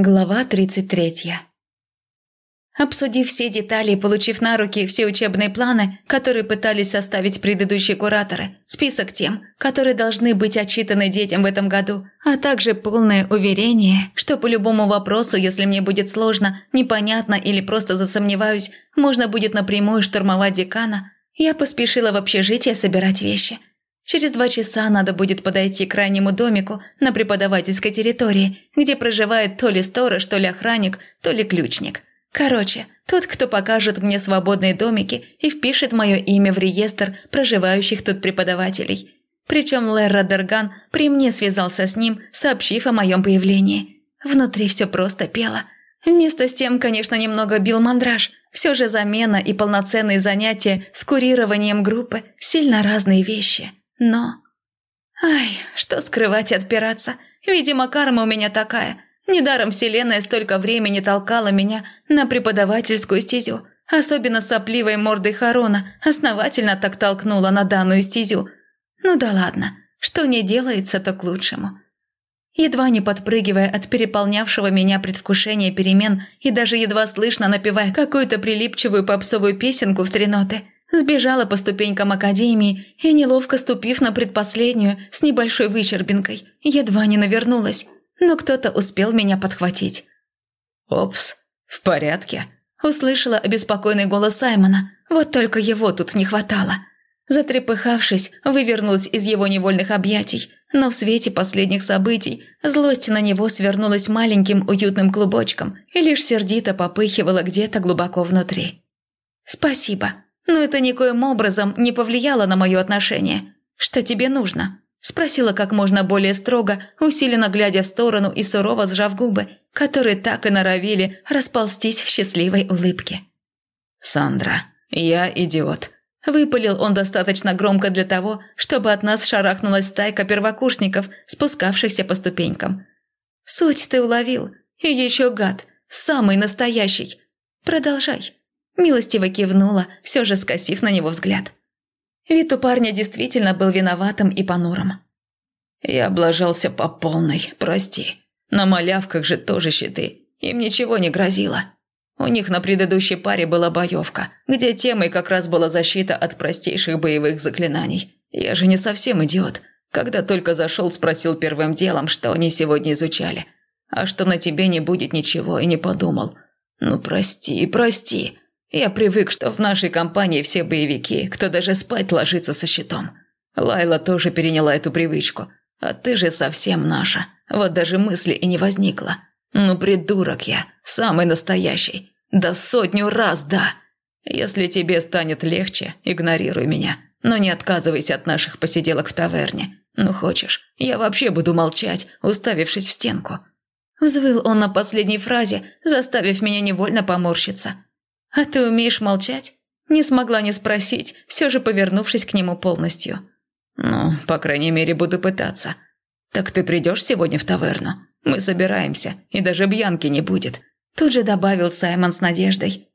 Глава 33 Обсудив все детали и получив на руки все учебные планы, которые пытались составить предыдущие кураторы, список тем, которые должны быть отчитаны детям в этом году, а также полное уверение, что по любому вопросу, если мне будет сложно, непонятно или просто засомневаюсь, можно будет напрямую штурмовать декана, я поспешила в общежитие собирать вещи – Через два часа надо будет подойти к крайнему домику на преподавательской территории, где проживает то ли сторож, то ли охранник, то ли ключник. Короче, тот, кто покажет мне свободные домики и впишет мое имя в реестр проживающих тут преподавателей. Причем Лерра Дерган при мне связался с ним, сообщив о моем появлении. Внутри все просто пело. Вместо с тем, конечно, немного бил мандраж. Все же замена и полноценные занятия с курированием группы – сильно разные вещи. Но... Ай, что скрывать и отпираться. Видимо, карма у меня такая. Недаром вселенная столько времени толкала меня на преподавательскую стезю. Особенно сопливой мордой Харона основательно так толкнула на данную стезю. Ну да ладно, что не делается, то к лучшему. Едва не подпрыгивая от переполнявшего меня предвкушения перемен и даже едва слышно напевая какую-то прилипчивую попсовую песенку в три ноты – Сбежала по ступенькам академии и, неловко ступив на предпоследнюю с небольшой выщербинкой, едва не навернулась, но кто-то успел меня подхватить. «Опс, в порядке?» Услышала обеспокоенный голос Саймона, вот только его тут не хватало. Затрепыхавшись, вывернулась из его невольных объятий, но в свете последних событий злость на него свернулась маленьким уютным клубочком и лишь сердито попыхивала где-то глубоко внутри. «Спасибо», но это никоим образом не повлияло на мое отношение. Что тебе нужно?» Спросила как можно более строго, усиленно глядя в сторону и сурово сжав губы, которые так и норовили расползтись в счастливой улыбке. «Сандра, я идиот», – выпалил он достаточно громко для того, чтобы от нас шарахнулась стайка первокурсников, спускавшихся по ступенькам. «Суть ты уловил. И еще гад. Самый настоящий. Продолжай». Милостиво кивнула, все же скосив на него взгляд. Вид у парня действительно был виноватым и понурым. «Я облажался по полной, прости. На малявках же тоже щиты. Им ничего не грозило. У них на предыдущей паре была боевка, где темой как раз была защита от простейших боевых заклинаний. Я же не совсем идиот. Когда только зашел, спросил первым делом, что они сегодня изучали. А что на тебе не будет ничего, и не подумал. Ну прости, прости. Я привык, что в нашей компании все боевики, кто даже спать ложится со щитом. Лайла тоже переняла эту привычку. А ты же совсем наша. Вот даже мысли и не возникло. Ну, придурок я, самый настоящий. Да сотню раз, да. Если тебе станет легче, игнорируй меня. Но не отказывайся от наших посиделок в таверне. Ну, хочешь, я вообще буду молчать, уставившись в стенку». Взвыл он на последней фразе, заставив меня невольно поморщиться. «А ты умеешь молчать?» Не смогла не спросить, все же повернувшись к нему полностью. «Ну, по крайней мере, буду пытаться. Так ты придешь сегодня в таверну? Мы собираемся, и даже Бьянки не будет», тут же добавил Саймон с надеждой.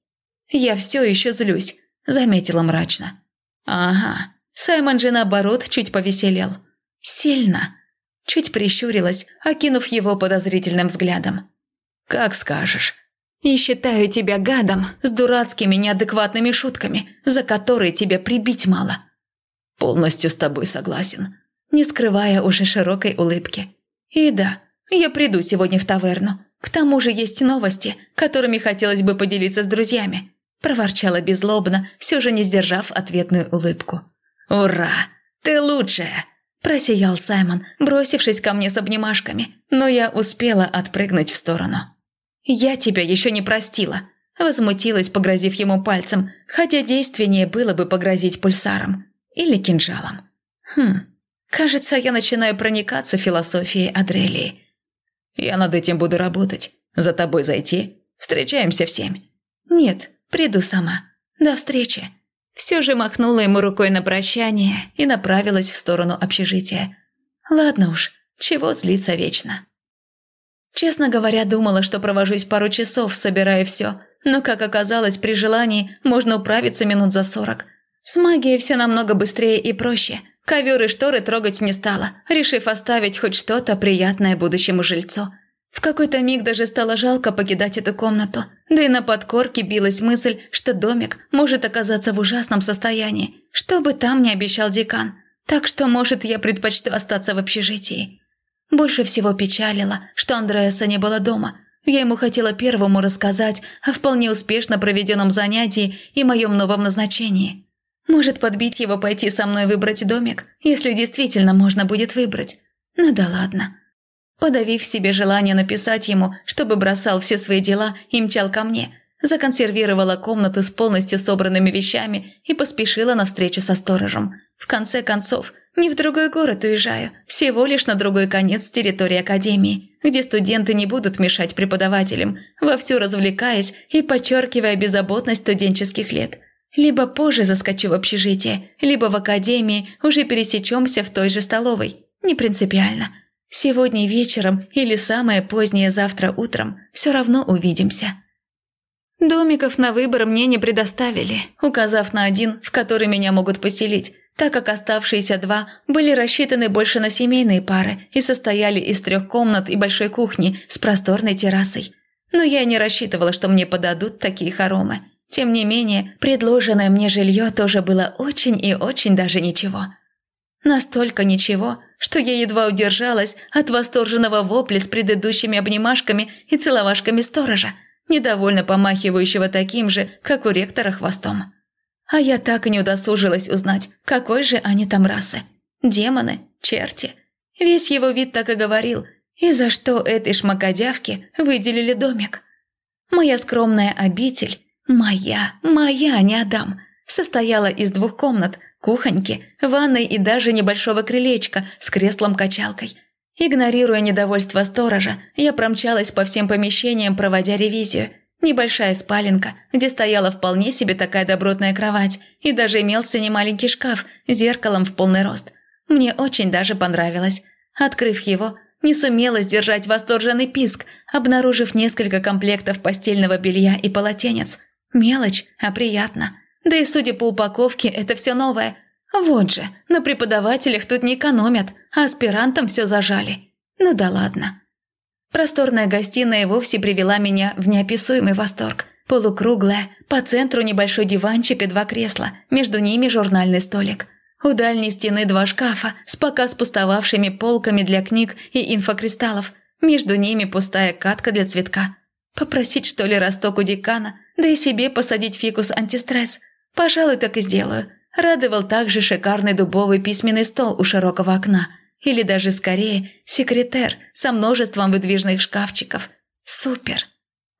«Я все еще злюсь», – заметила мрачно. «Ага, Саймон же наоборот чуть повеселел. Сильно». Чуть прищурилась, окинув его подозрительным взглядом. «Как скажешь», и считаю тебя гадом с дурацкими неадекватными шутками, за которые тебя прибить мало». «Полностью с тобой согласен», не скрывая уже широкой улыбки. «И да, я приду сегодня в таверну. К тому же есть новости, которыми хотелось бы поделиться с друзьями», проворчала беззлобно, все же не сдержав ответную улыбку. «Ура! Ты лучшая!» просиял Саймон, бросившись ко мне с обнимашками, но я успела отпрыгнуть в сторону. «Я тебя еще не простила», – возмутилась, погрозив ему пальцем, хотя действеннее было бы погрозить пульсаром или кинжалом. Хм, кажется, я начинаю проникаться философией Адрелии. «Я над этим буду работать. За тобой зайти? Встречаемся в семь». «Нет, приду сама. До встречи». Все же махнула ему рукой на прощание и направилась в сторону общежития. «Ладно уж, чего злиться вечно». Честно говоря, думала, что провожусь пару часов, собирая все, но, как оказалось, при желании можно управиться минут за сорок. С магией все намного быстрее и проще. Ковер и шторы трогать не стала, решив оставить хоть что-то приятное будущему жильцу. В какой-то миг даже стало жалко покидать эту комнату, да и на подкорке билась мысль, что домик может оказаться в ужасном состоянии, что бы там ни обещал декан. Так что, может, я предпочту остаться в общежитии. Больше всего печалило, что Андреаса не было дома. Я ему хотела первому рассказать о вполне успешно проведенном занятии и моем новом назначении. Может, подбить его пойти со мной выбрать домик, если действительно можно будет выбрать. Ну да ладно. Подавив себе желание написать ему, чтобы бросал все свои дела и мчал ко мне, законсервировала комнату с полностью собранными вещами и поспешила на встречу со сторожем. В конце концов, не в другой город уезжаю, всего лишь на другой конец территории академии, где студенты не будут мешать преподавателям, вовсю развлекаясь и подчеркивая беззаботность студенческих лет. Либо позже заскочу в общежитие, либо в академии уже пересечемся в той же столовой. Не принципиально. Сегодня вечером или самое позднее завтра утром все равно увидимся. Домиков на выбор мне не предоставили, указав на один, в который меня могут поселить, так как оставшиеся два были рассчитаны больше на семейные пары и состояли из трех комнат и большой кухни с просторной террасой. Но я не рассчитывала, что мне подадут такие хоромы. Тем не менее, предложенное мне жилье тоже было очень и очень даже ничего – Настолько ничего, что я едва удержалась от восторженного вопля с предыдущими обнимашками и целовашками сторожа, недовольно помахивающего таким же, как у ректора хвостом. А я так и не удосужилась узнать, какой же они там расы. Демоны, черти. Весь его вид так и говорил. И за что этой шмакодявке выделили домик? Моя скромная обитель, моя, моя, не Адам, состояла из двух комнат, кухоньки, ванной и даже небольшого крылечка с креслом-качалкой. Игнорируя недовольство сторожа, я промчалась по всем помещениям, проводя ревизию. Небольшая спаленка, где стояла вполне себе такая добротная кровать, и даже имелся немаленький шкаф с зеркалом в полный рост. Мне очень даже понравилось. Открыв его, не сумела сдержать восторженный писк, обнаружив несколько комплектов постельного белья и полотенец. Мелочь, а приятно. Да и судя по упаковке, это все новое. Вот же, на преподавателях тут не экономят, а аспирантам все зажали. Ну да ладно. Просторная гостиная вовсе привела меня в неописуемый восторг. Полукруглая, по центру небольшой диванчик и два кресла, между ними журнальный столик. У дальней стены два шкафа с пока спустовавшими полками для книг и инфокристаллов. Между ними пустая катка для цветка. Попросить, что ли, росток у декана, да и себе посадить фикус антистресс – Пожалуй, так и сделаю. Радовал также шикарный дубовый письменный стол у широкого окна. Или даже скорее секретер со множеством выдвижных шкафчиков. Супер!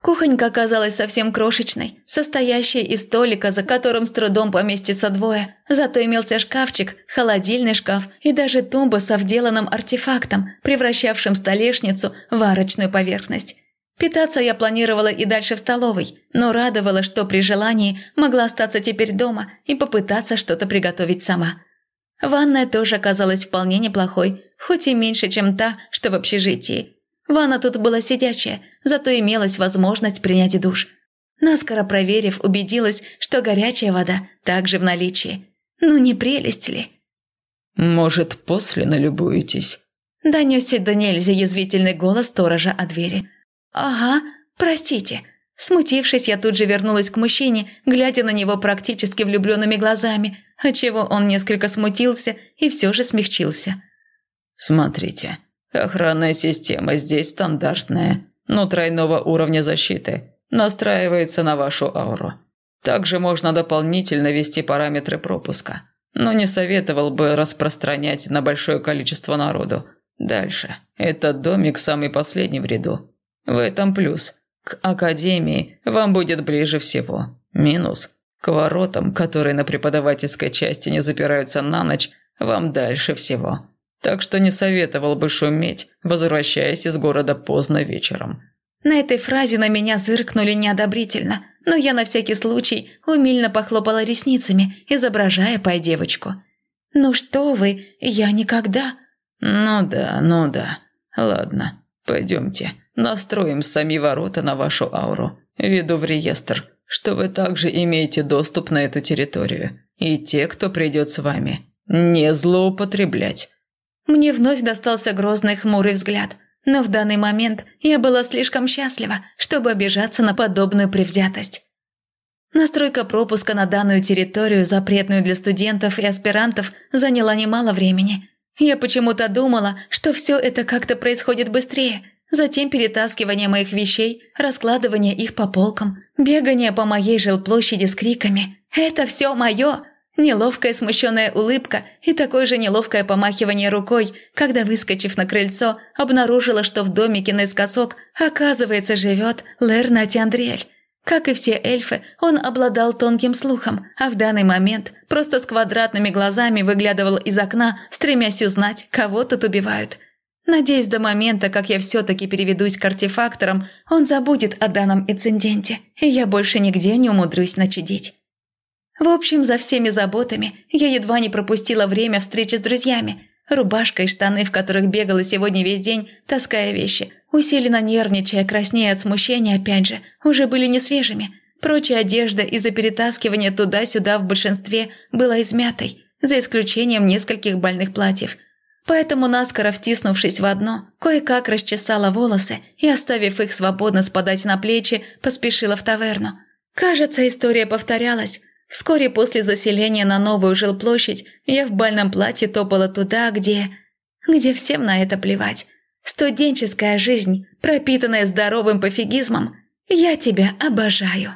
Кухонька оказалась совсем крошечной, состоящей из столика, за которым с трудом поместится двое. Зато имелся шкафчик, холодильный шкаф и даже тумба со вделанным артефактом, превращавшим столешницу в арочную поверхность. Питаться я планировала и дальше в столовой, но радовало, что при желании могла остаться теперь дома и попытаться что-то приготовить сама. Ванная тоже оказалась вполне неплохой, хоть и меньше, чем та, что в общежитии. Ванна тут была сидячая, зато имелась возможность принять душ. Наскоро проверив, убедилась, что горячая вода также в наличии. Ну не прелесть ли? «Может, после налюбуетесь?» Донесся до нельзя язвительный голос сторожа о двери. «Ага, простите». Смутившись, я тут же вернулась к мужчине, глядя на него практически влюбленными глазами, отчего он несколько смутился и все же смягчился. «Смотрите, охранная система здесь стандартная, но тройного уровня защиты, настраивается на вашу ауру. Также можно дополнительно ввести параметры пропуска, но не советовал бы распространять на большое количество народу. Дальше. Этот домик самый последний в ряду. В этом плюс. К академии вам будет ближе всего. Минус. К воротам, которые на преподавательской части не запираются на ночь, вам дальше всего. Так что не советовал бы шуметь, возвращаясь из города поздно вечером. На этой фразе на меня зыркнули неодобрительно, но я на всякий случай умильно похлопала ресницами, изображая пай-девочку. «Ну что вы, я никогда...» «Ну да, ну да. Ладно, пойдемте. Настроим сами ворота на вашу ауру. Веду в реестр, что вы также имеете доступ на эту территорию. И те, кто придет с вами. Не злоупотреблять». Мне вновь достался грозный хмурый взгляд. Но в данный момент я была слишком счастлива, чтобы обижаться на подобную привзятость. Настройка пропуска на данную территорию, запретную для студентов и аспирантов, заняла немало времени. Я почему-то думала, что все это как-то происходит быстрее. Затем перетаскивание моих вещей, раскладывание их по полкам, бегание по моей жилплощади с криками «Это все мое!» Неловкая смущенная улыбка и такое же неловкое помахивание рукой, когда, выскочив на крыльцо, обнаружила, что в домике наискосок, оказывается, живет Лернати Андриэль. Как и все эльфы, он обладал тонким слухом, а в данный момент просто с квадратными глазами выглядывал из окна, стремясь узнать, кого тут убивают. Надеюсь, до момента, как я все-таки переведусь к артефакторам, он забудет о данном инциденте, и я больше нигде не умудрюсь начудить. В общем, за всеми заботами я едва не пропустила время встречи с друзьями. Рубашка и штаны, в которых бегала сегодня весь день, таская вещи, усиленно нервничая, краснея от смущения опять же, уже были не свежими. Прочая одежда из-за перетаскивания туда-сюда в большинстве была измятой, за исключением нескольких больных платьев. Поэтому, наскоро втиснувшись в одно, кое-как расчесала волосы и, оставив их свободно спадать на плечи, поспешила в таверну. Кажется, история повторялась – Вскоре после заселения на новую жилплощадь я в бальном платье топала туда, где... где всем на это плевать. Студенческая жизнь, пропитанная здоровым пофигизмом. Я тебя обожаю.